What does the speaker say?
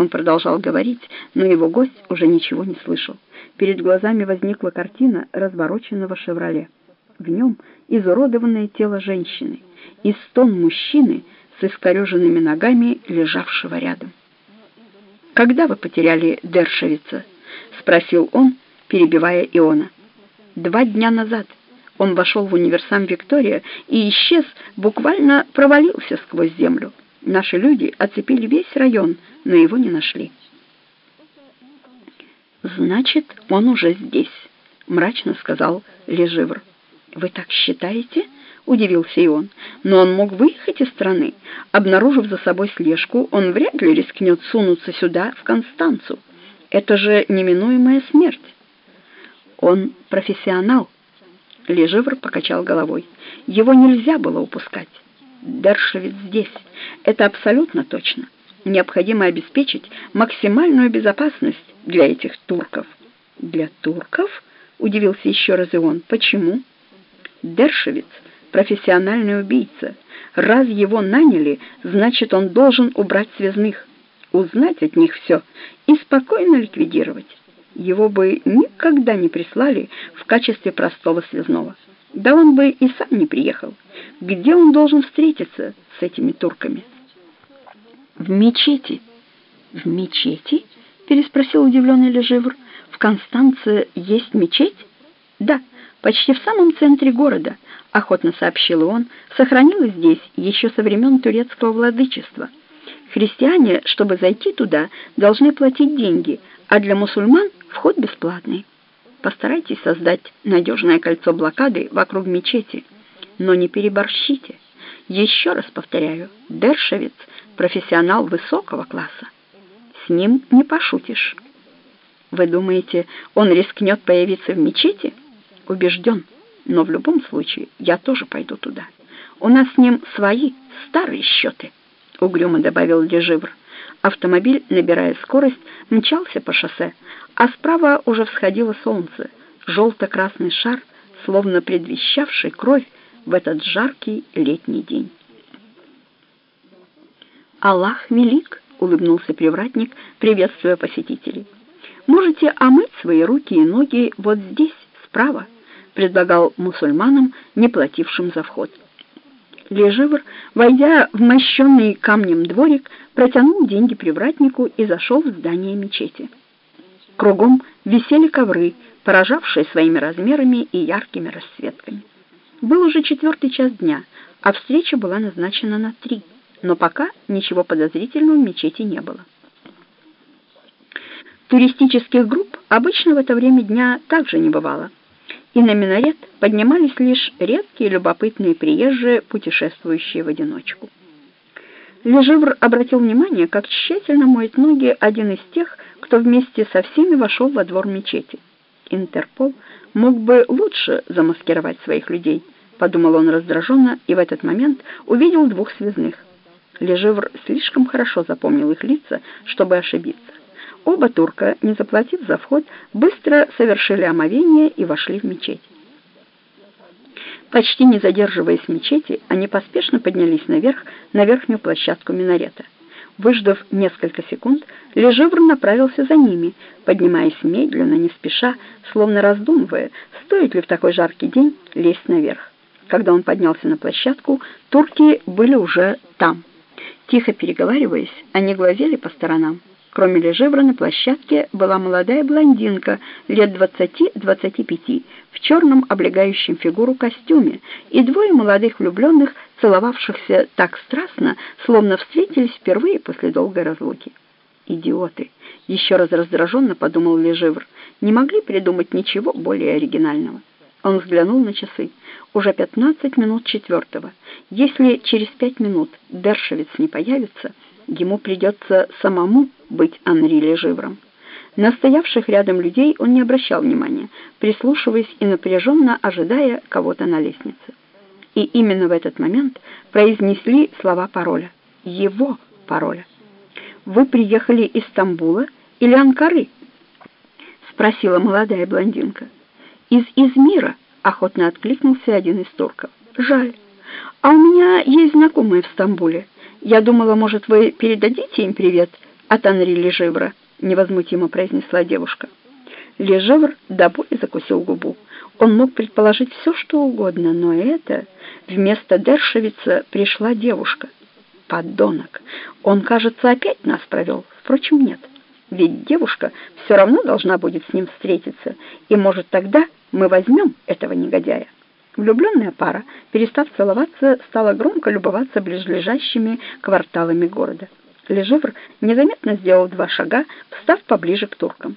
Он продолжал говорить, но его гость уже ничего не слышал. Перед глазами возникла картина развороченного «Шевроле». В нем изуродованное тело женщины и стон мужчины с искореженными ногами, лежавшего рядом. «Когда вы потеряли Дершевица?» — спросил он, перебивая Иона. «Два дня назад». Он вошел в универсам Виктория и исчез, буквально провалился сквозь землю. Наши люди оцепили весь район, но его не нашли. «Значит, он уже здесь», — мрачно сказал Леживр. «Вы так считаете?» — удивился и он. «Но он мог выехать из страны. Обнаружив за собой слежку, он вряд ли рискнет сунуться сюда, в Констанцу. Это же неминуемая смерть». «Он профессионал», — Леживр покачал головой. «Его нельзя было упускать. Дершевец здесь. Это абсолютно точно. Необходимо обеспечить максимальную безопасность для этих турков». «Для турков?» — удивился еще раз и он. «Почему?» Дершевец — профессиональный убийца. Раз его наняли, значит, он должен убрать связных, узнать от них все и спокойно ликвидировать. Его бы никогда не прислали в качестве простого связного. Да он бы и сам не приехал. Где он должен встретиться с этими турками? В мечети. В мечети? Переспросил удивленный Леживр. В Констанце есть мечеть? Да почти в самом центре города, охотно сообщил он, сохранилась здесь еще со времен турецкого владычества. Христиане, чтобы зайти туда, должны платить деньги, а для мусульман вход бесплатный. Постарайтесь создать надежное кольцо блокады вокруг мечети, но не переборщите. Еще раз повторяю, Дершевец — профессионал высокого класса. С ним не пошутишь. Вы думаете, он рискнет появиться в мечети? убежден, но в любом случае я тоже пойду туда. У нас с ним свои старые счеты, — угрюмо добавил Леживр. Автомобиль, набирая скорость, мчался по шоссе, а справа уже всходило солнце, желто-красный шар, словно предвещавший кровь в этот жаркий летний день. «Аллах велик!» — улыбнулся привратник, приветствуя посетителей. «Можете омыть свои руки и ноги вот здесь, справа» предлагал мусульманам, не платившим за вход. Леживр, войдя в мощенный камнем дворик, протянул деньги привратнику и зашел в здание мечети. Кругом висели ковры, поражавшие своими размерами и яркими расцветками. Был уже четвертый час дня, а встреча была назначена на три, но пока ничего подозрительного в мечети не было. Туристических групп обычно в это время дня также не бывало и на минарет поднимались лишь редкие любопытные приезжие, путешествующие в одиночку. Леживр обратил внимание, как тщательно моет ноги один из тех, кто вместе со всеми вошел во двор мечети. Интерпол мог бы лучше замаскировать своих людей, подумал он раздраженно и в этот момент увидел двух связных. Леживр слишком хорошо запомнил их лица, чтобы ошибиться. Оба турка, не заплатив за вход, быстро совершили омовение и вошли в мечеть. Почти не задерживаясь в мечети, они поспешно поднялись наверх, на верхнюю площадку минарета. Выждав несколько секунд, Лежевр направился за ними, поднимаясь медленно, не спеша, словно раздумывая, стоит ли в такой жаркий день лезть наверх. Когда он поднялся на площадку, турки были уже там. Тихо переговариваясь, они глазели по сторонам. Кроме Лежевра на площадке была молодая блондинка лет 20-25 в черном облегающем фигуру костюме и двое молодых влюбленных, целовавшихся так страстно, словно встретились впервые после долгой разлуки. «Идиоты!» — еще раз раздраженно подумал Лежевр. «Не могли придумать ничего более оригинального». Он взглянул на часы. Уже пятнадцать минут четвертого. Если через пять минут Дершевец не появится, ему придется самому быть Анри Леживром. На стоявших рядом людей он не обращал внимания, прислушиваясь и напряженно ожидая кого-то на лестнице. И именно в этот момент произнесли слова пароля. Его пароля. «Вы приехали из Стамбула или Анкары?» — спросила молодая блондинка. «Из Измира», — охотно откликнулся один из турков. «Жаль. А у меня есть знакомые в Стамбуле. Я думала, может, вы передадите им привет?» от Анри Лежевра», — невозмутимо произнесла девушка. Лежевр до боли закусил губу. Он мог предположить все, что угодно, но это... Вместо Дершевица пришла девушка. Подонок! Он, кажется, опять нас провел. Впрочем, нет. Ведь девушка все равно должна будет с ним встретиться, и, может, тогда мы возьмем этого негодяя. Влюбленная пара, перестав целоваться, стала громко любоваться ближайшими кварталами города. Лежевр незаметно сделал два шага, встав поближе к туркам.